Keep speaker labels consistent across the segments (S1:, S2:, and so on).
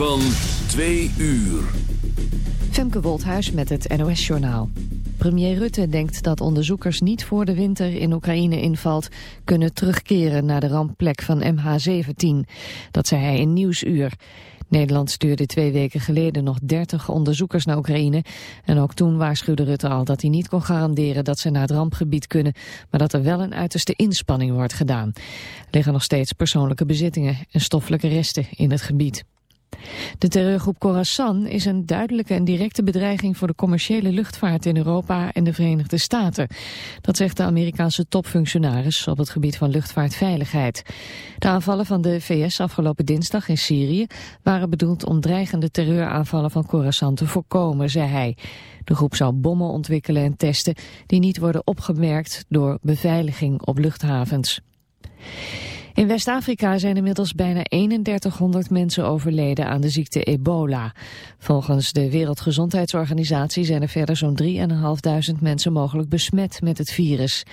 S1: van twee uur.
S2: Femke Wolthuis met het NOS-journaal. Premier Rutte denkt dat onderzoekers niet voor de winter in Oekraïne invalt... kunnen terugkeren naar de rampplek van MH17. Dat zei hij in Nieuwsuur. Nederland stuurde twee weken geleden nog 30 onderzoekers naar Oekraïne. En ook toen waarschuwde Rutte al dat hij niet kon garanderen dat ze naar het rampgebied kunnen, maar dat er wel een uiterste inspanning wordt gedaan. Er liggen nog steeds persoonlijke bezittingen en stoffelijke resten in het gebied. De terreurgroep Khorasan is een duidelijke en directe bedreiging voor de commerciële luchtvaart in Europa en de Verenigde Staten. Dat zegt de Amerikaanse topfunctionaris op het gebied van luchtvaartveiligheid. De aanvallen van de VS afgelopen dinsdag in Syrië waren bedoeld om dreigende terreuraanvallen van Khorasan te voorkomen, zei hij. De groep zou bommen ontwikkelen en testen die niet worden opgemerkt door beveiliging op luchthavens. In West-Afrika zijn inmiddels bijna 3100 mensen overleden aan de ziekte ebola. Volgens de Wereldgezondheidsorganisatie zijn er verder zo'n 3.500 mensen mogelijk besmet met het virus.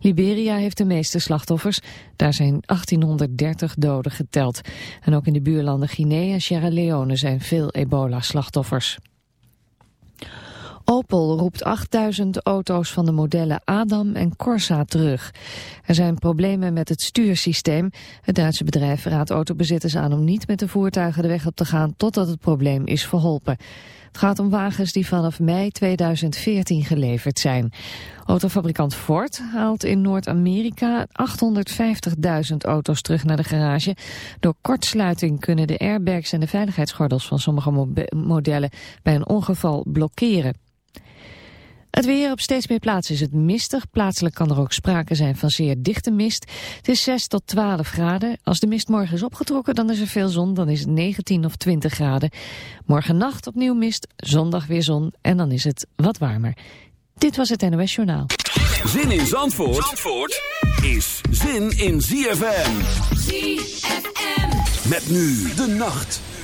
S2: Liberia heeft de meeste slachtoffers, daar zijn 1830 doden geteld. En ook in de buurlanden Guinea en Sierra Leone zijn veel ebola-slachtoffers. Opel roept 8000 auto's van de modellen Adam en Corsa terug. Er zijn problemen met het stuursysteem. Het Duitse bedrijf raadt autobezitters aan om niet met de voertuigen de weg op te gaan totdat het probleem is verholpen. Het gaat om wagens die vanaf mei 2014 geleverd zijn. Autofabrikant Ford haalt in Noord-Amerika 850.000 auto's terug naar de garage. Door kortsluiting kunnen de airbags en de veiligheidsgordels van sommige modellen bij een ongeval blokkeren. Het weer op steeds meer plaatsen is het mistig. Plaatselijk kan er ook sprake zijn van zeer dichte mist. Het is 6 tot 12 graden. Als de mist morgen is opgetrokken, dan is er veel zon. Dan is het 19 of 20 graden. Morgen nacht opnieuw mist, zondag weer zon en dan is het wat warmer. Dit was het NOS Journaal.
S1: Zin in Zandvoort, Zandvoort is zin in ZFM. ZFM. Met nu de nacht.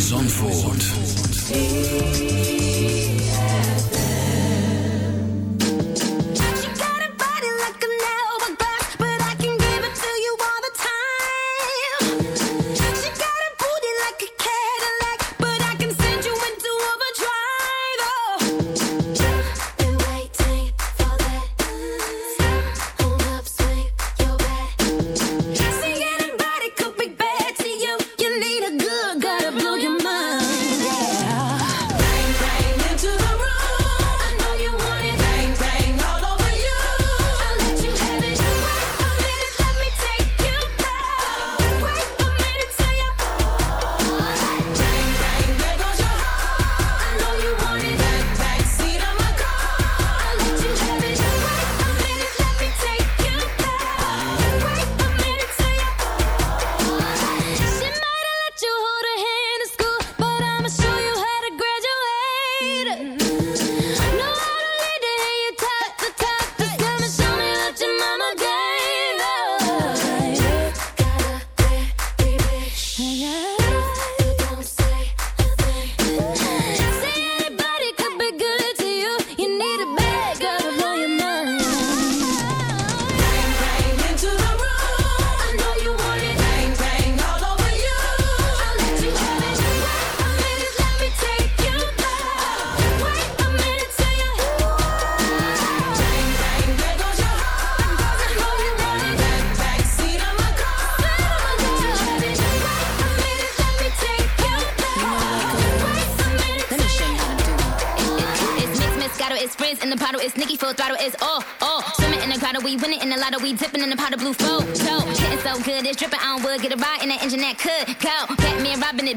S3: Zandvoort.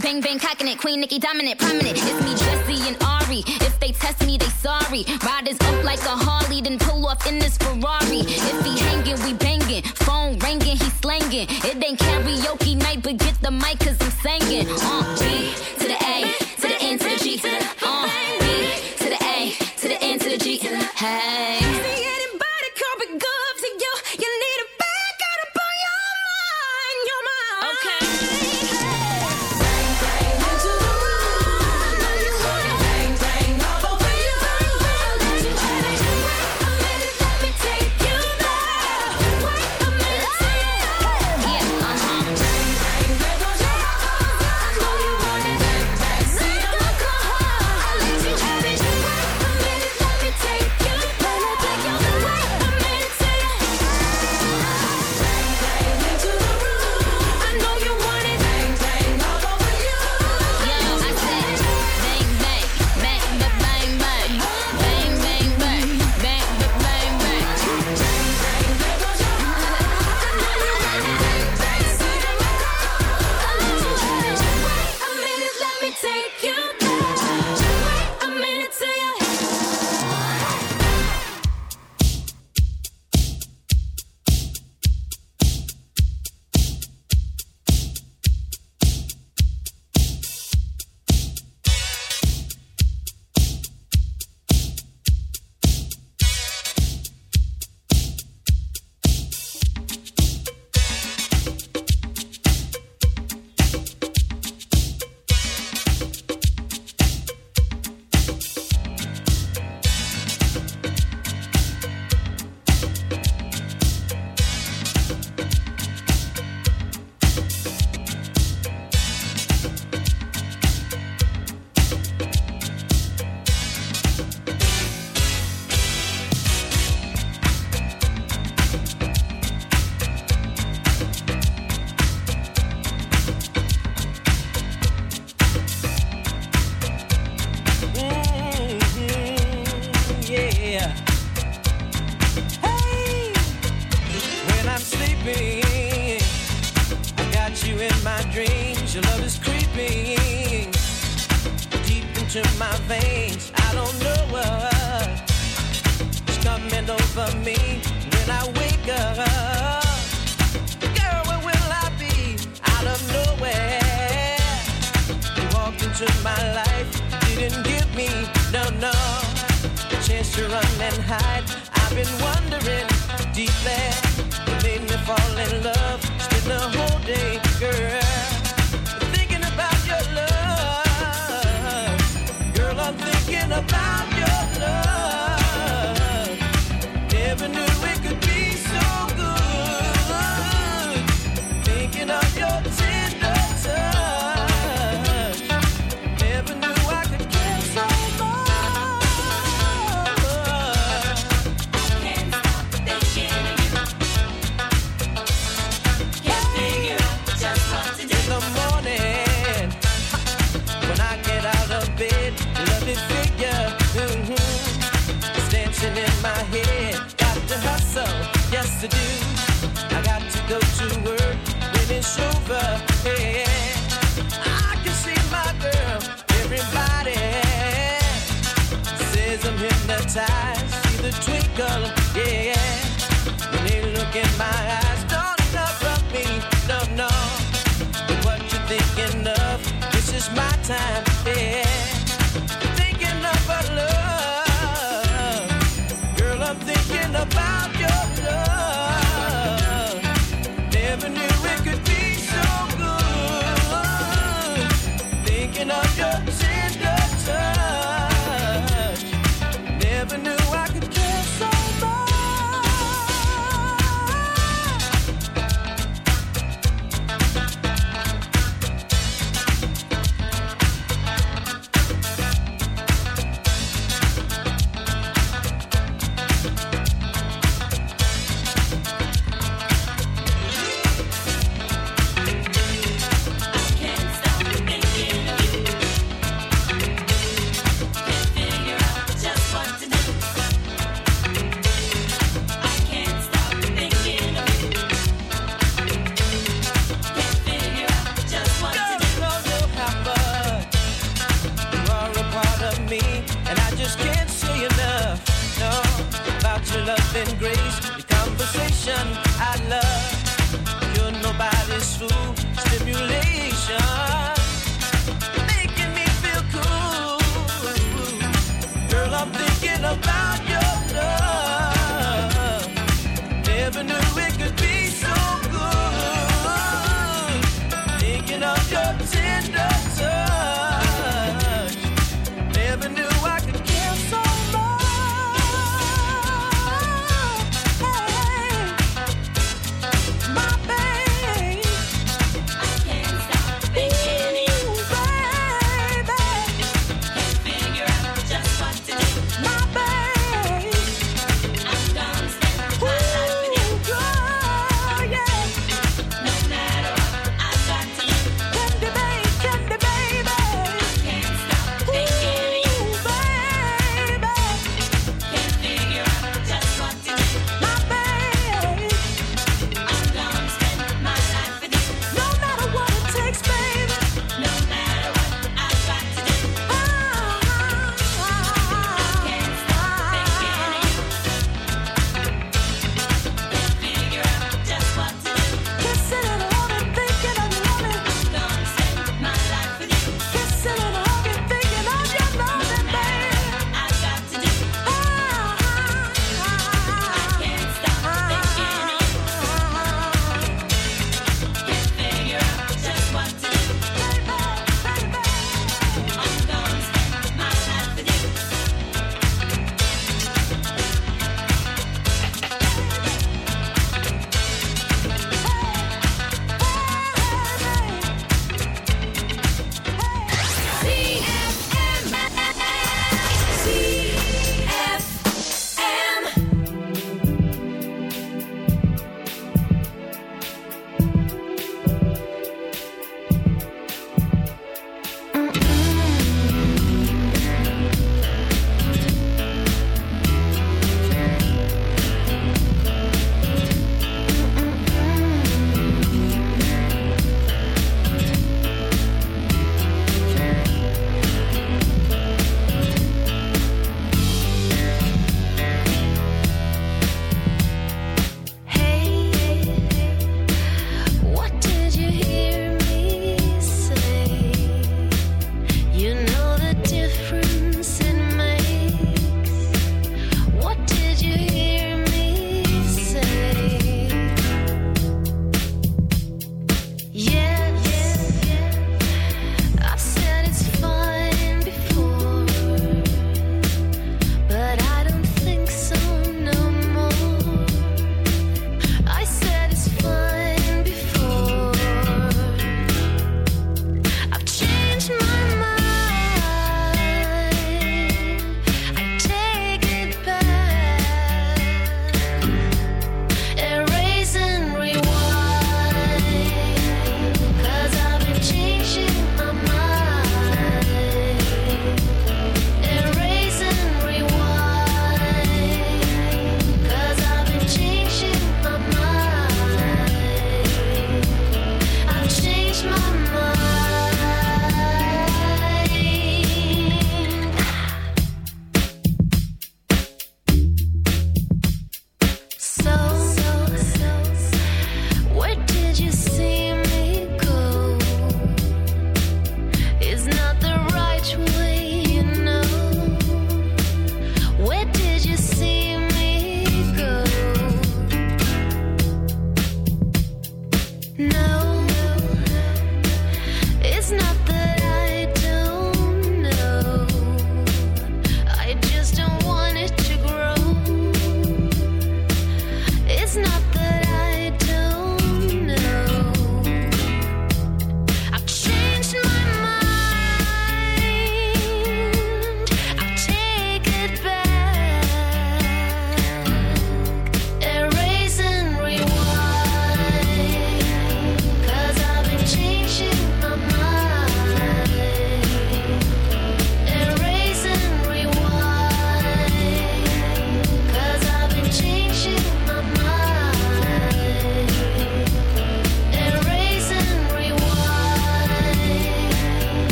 S4: Bang bang cocking it, Queen Nicki dominant, prominent.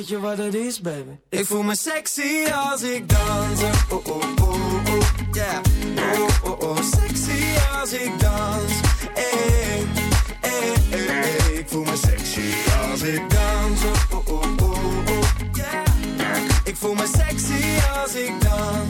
S5: Weet je wat het is, baby? Ik voel me sexy als ik dans. Oh, oh, oh, oh, yeah. Oh, oh, oh, sexy als ik dans. Hey, hey, hey, hey. Ik voel me sexy als ik dans. Oh, oh, oh, oh, yeah. Ik voel me sexy als ik dans.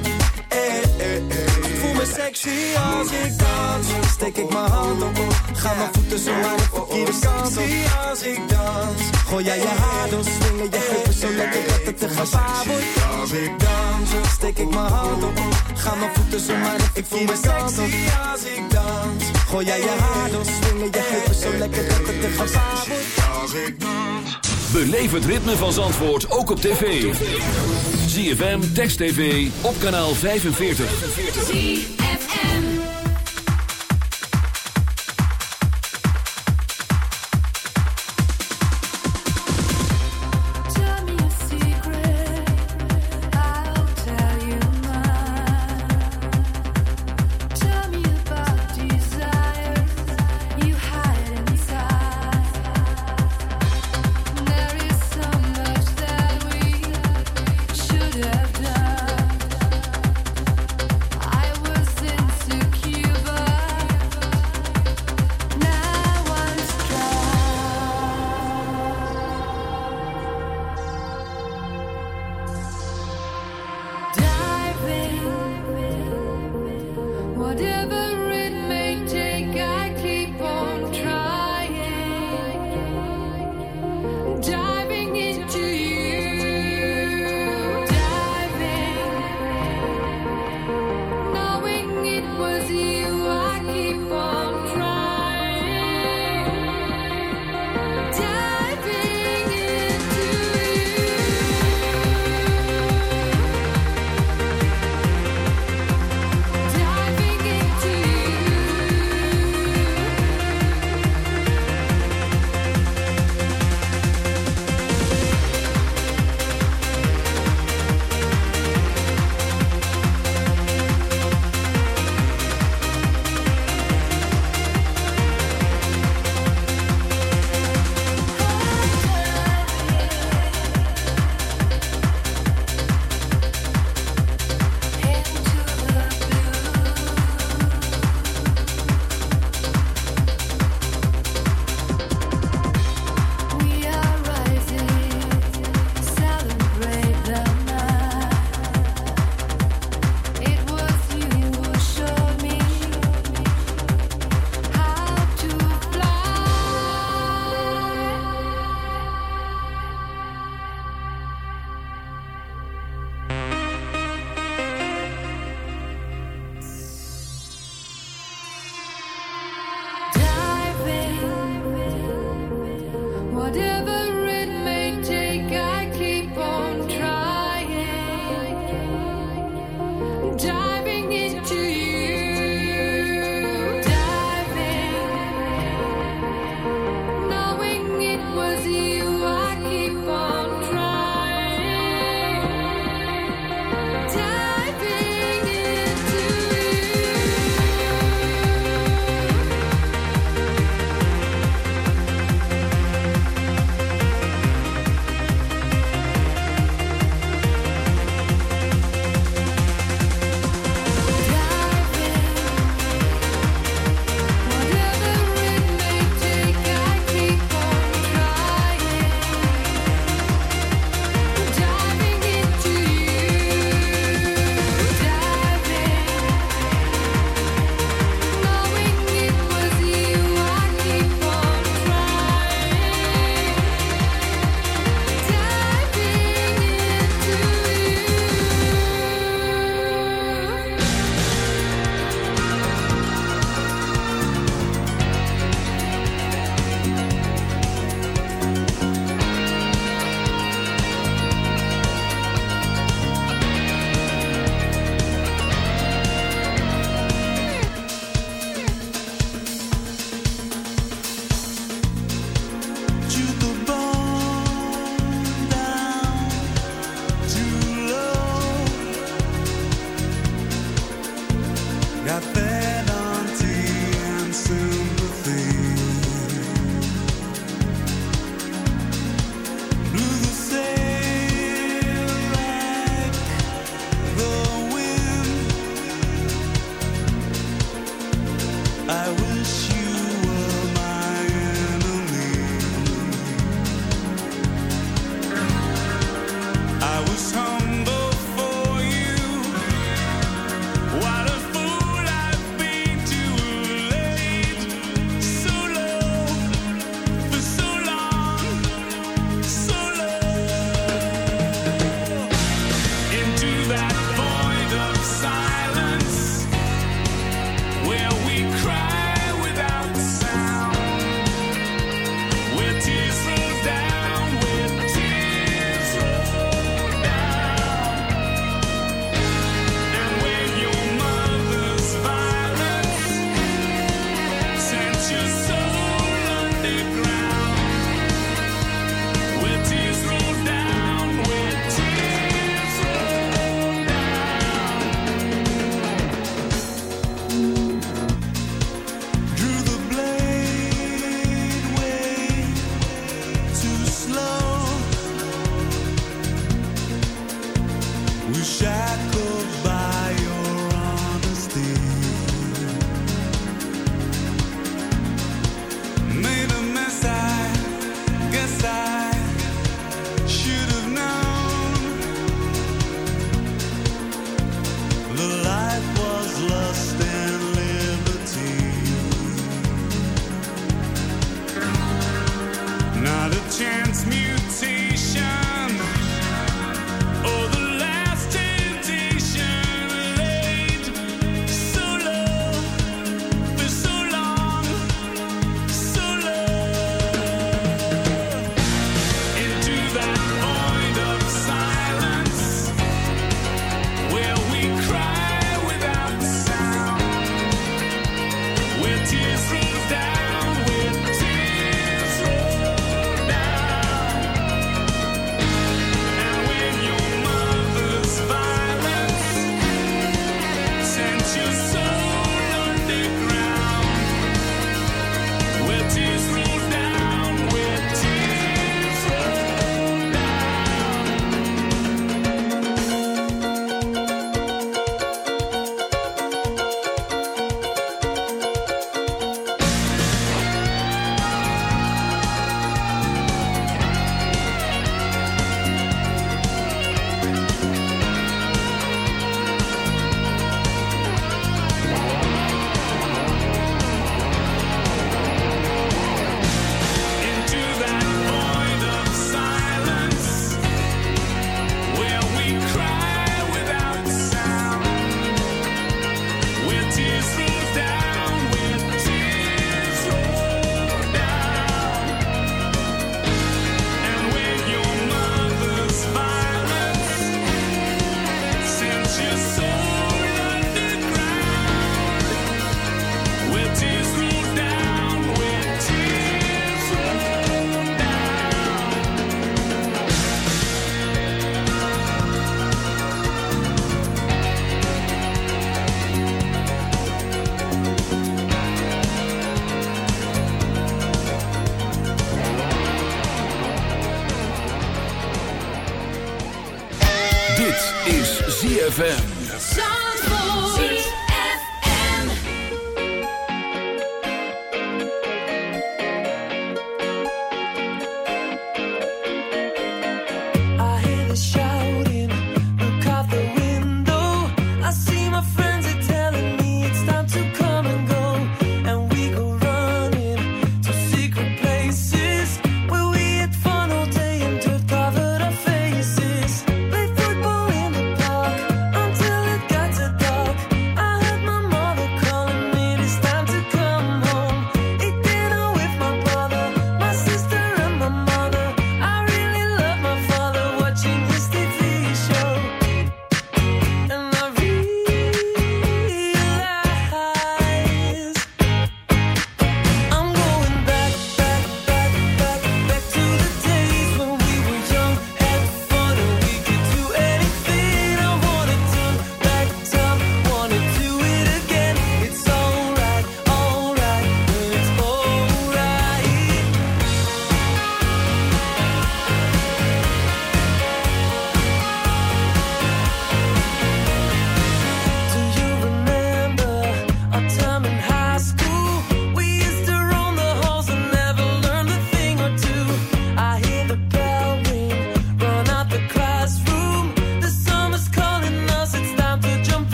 S5: sexy als ik dans. Steek ik mijn hand op, ga mijn voeten zo naar de verkeerde kant op. als ik dans. Gooi jij je haar door, swingen je heupen zo lekker dat het te gevaar wordt. Als ik dans, steek ik mijn hand op, ga mijn voeten zo naar de verkeerde kant op. als ik dans. Gooi jij je haar door, swingen je heupen zo lekker dat het te gevaar wordt. Als ik dans.
S6: Beleef het ritme van Zandvoort ook op tv. ZFM, Text TV, op kanaal 45.